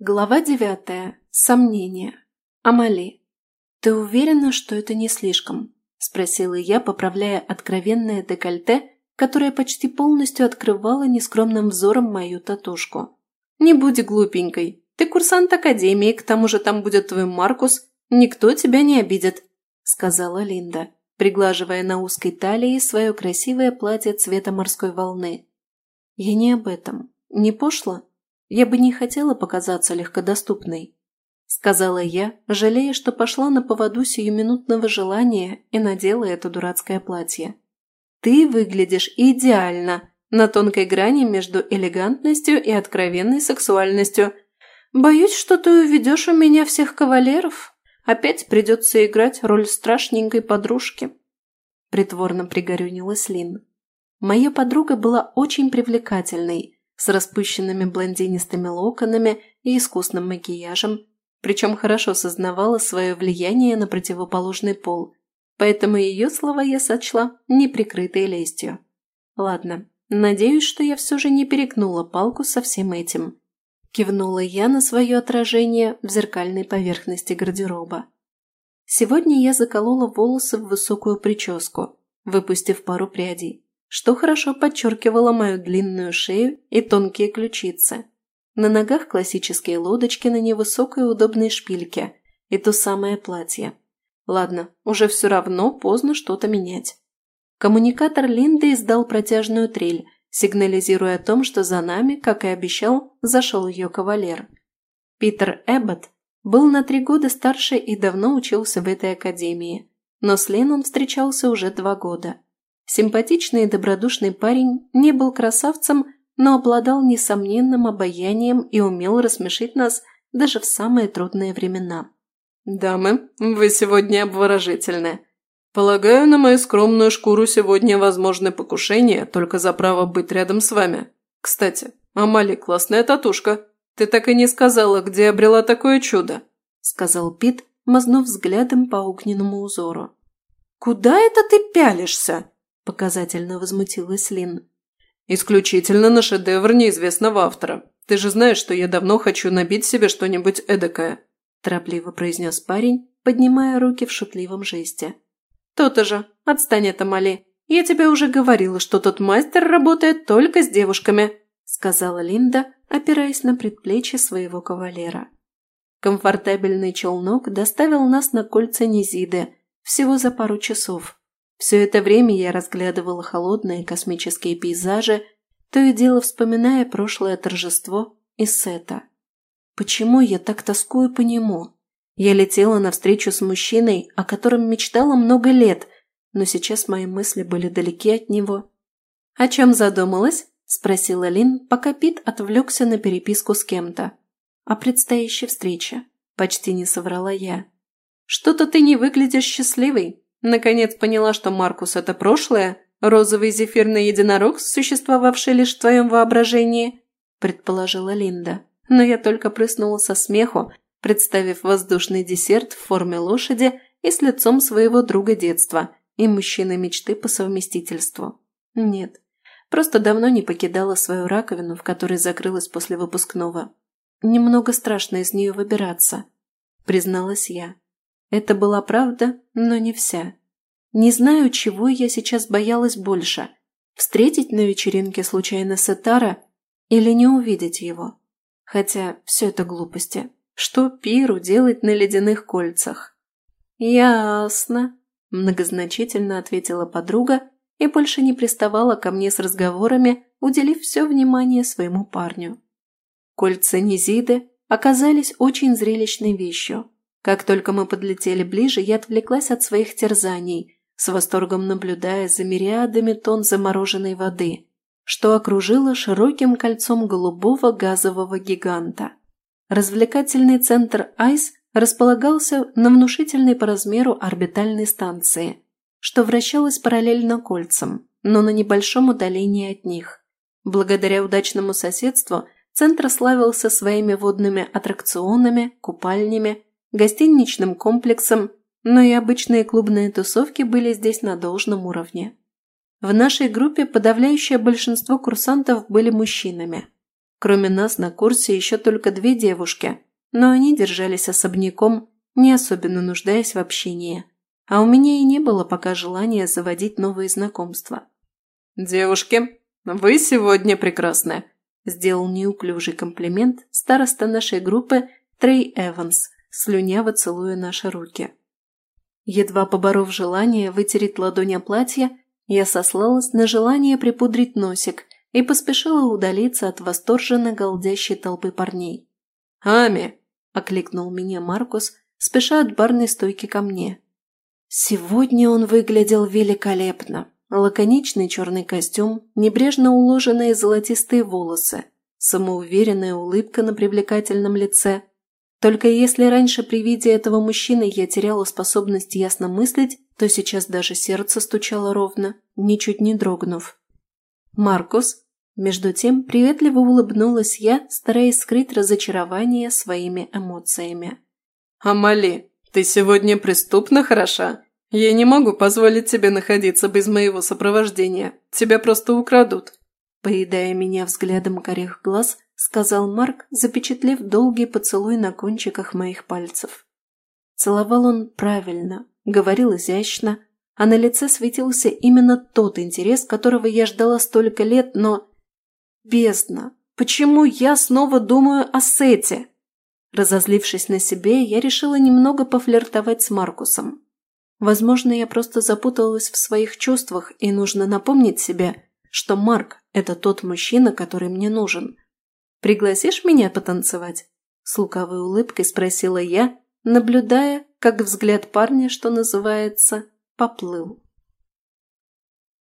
Глава девятая. Сомнения. Амали. «Ты уверена, что это не слишком?» – спросила я, поправляя откровенное декольте, которое почти полностью открывало нескромным взором мою татушку. «Не будь глупенькой. Ты курсант академии, к тому же там будет твой Маркус. Никто тебя не обидит», – сказала Линда, приглаживая на узкой талии свое красивое платье цвета морской волны. «Я не об этом. Не пошло?» Я бы не хотела показаться легкодоступной», – сказала я, жалея, что пошла на поводу сиюминутного желания и надела это дурацкое платье. «Ты выглядишь идеально, на тонкой грани между элегантностью и откровенной сексуальностью. Боюсь, что ты уведешь у меня всех кавалеров. Опять придется играть роль страшненькой подружки», – притворно пригорюнилась Лин. Моя подруга была очень привлекательной – с распущенными блондинистыми локонами и искусным макияжем, причем хорошо сознавала свое влияние на противоположный пол, поэтому ее слова я сочла неприкрытой лестью. Ладно, надеюсь, что я все же не перегнула палку со всем этим. Кивнула я на свое отражение в зеркальной поверхности гардероба. Сегодня я заколола волосы в высокую прическу, выпустив пару прядей что хорошо подчеркивало мою длинную шею и тонкие ключицы. На ногах классические лодочки на невысокой удобной шпильке и то самое платье. Ладно, уже все равно поздно что-то менять. Коммуникатор Линды издал протяжную трель, сигнализируя о том, что за нами, как и обещал, зашел ее кавалер. Питер Эббот был на три года старше и давно учился в этой академии, но с Лин он встречался уже два года – Симпатичный и добродушный парень не был красавцем, но обладал несомненным обаянием и умел рассмешить нас даже в самые трудные времена. «Дамы, вы сегодня обворожительны. Полагаю, на мою скромную шкуру сегодня возможны покушения только за право быть рядом с вами. Кстати, Амали, классная татушка. Ты так и не сказала, где обрела такое чудо», – сказал Пит, мазнув взглядом по огненному узору. «Куда это ты пялишься?» Показательно возмутилась Лин. «Исключительно на шедевр неизвестного автора. Ты же знаешь, что я давно хочу набить себе что-нибудь эдакое», торопливо произнес парень, поднимая руки в шутливом жесте. «То-то же. Отстань от Амали. Я тебе уже говорила, что тот мастер работает только с девушками», сказала Линда, опираясь на предплечье своего кавалера. Комфортабельный челнок доставил нас на кольца Низиды всего за пару часов. Все это время я разглядывала холодные космические пейзажи, то и дело вспоминая прошлое торжество и Сета. Почему я так тоскую по нему? Я летела навстречу с мужчиной, о котором мечтала много лет, но сейчас мои мысли были далеки от него. «О чем задумалась?» – спросила Лин, пока Пит отвлекся на переписку с кем-то. «О предстоящей встрече», – почти не соврала я. «Что-то ты не выглядишь счастливой», Наконец поняла, что Маркус – это прошлое? Розовый зефирный единорог, существовавший лишь в твоем воображении?» – предположила Линда. Но я только прыснула со смеху, представив воздушный десерт в форме лошади и с лицом своего друга детства и мужчины мечты по совместительству. Нет, просто давно не покидала свою раковину, в которой закрылась после выпускного. Немного страшно из нее выбираться, призналась я. Это была правда, но не вся. Не знаю, чего я сейчас боялась больше – встретить на вечеринке случайно Сетара или не увидеть его. Хотя все это глупости. Что Пиру делать на ледяных кольцах? «Ясно», – многозначительно ответила подруга и больше не приставала ко мне с разговорами, уделив все внимание своему парню. Кольца Низиды оказались очень зрелищной вещью. Как только мы подлетели ближе, я отвлеклась от своих терзаний, с восторгом наблюдая за мириадами тонн замороженной воды, что окружило широким кольцом голубого газового гиганта. Развлекательный центр «Айс» располагался на внушительной по размеру орбитальной станции, что вращалась параллельно кольцам, но на небольшом удалении от них. Благодаря удачному соседству центр славился своими водными аттракционами, купальнями, гостиничным комплексом, но и обычные клубные тусовки были здесь на должном уровне. В нашей группе подавляющее большинство курсантов были мужчинами. Кроме нас на курсе еще только две девушки, но они держались особняком, не особенно нуждаясь в общении. А у меня и не было пока желания заводить новые знакомства. «Девушки, вы сегодня прекрасны», – сделал неуклюжий комплимент староста нашей группы Трей Эванс, слюняво целуя наши руки. Едва поборов желание вытереть ладонь о платье, я сослалась на желание припудрить носик и поспешила удалиться от восторженно голдящей толпы парней. «Ами!» – окликнул меня Маркус, спеша от барной стойки ко мне. Сегодня он выглядел великолепно. Лаконичный черный костюм, небрежно уложенные золотистые волосы, самоуверенная улыбка на привлекательном лице. Только если раньше при виде этого мужчины я теряла способность ясно мыслить, то сейчас даже сердце стучало ровно, ничуть не дрогнув. «Маркус?» Между тем приветливо улыбнулась я, стараясь скрыть разочарование своими эмоциями. «Амали, ты сегодня преступно хороша. Я не могу позволить тебе находиться без моего сопровождения. Тебя просто украдут». Поедая меня взглядом корих глаз, сказал Марк, запечатлев долгий поцелуй на кончиках моих пальцев. Целовал он правильно, говорил изящно, а на лице светился именно тот интерес, которого я ждала столько лет, но... Бездна! Почему я снова думаю о Сете? Разозлившись на себе, я решила немного пофлиртовать с Маркусом. Возможно, я просто запуталась в своих чувствах, и нужно напомнить себе, что Марк – это тот мужчина, который мне нужен. «Пригласишь меня потанцевать?» С лукавой улыбкой спросила я, наблюдая, как взгляд парня, что называется, поплыл.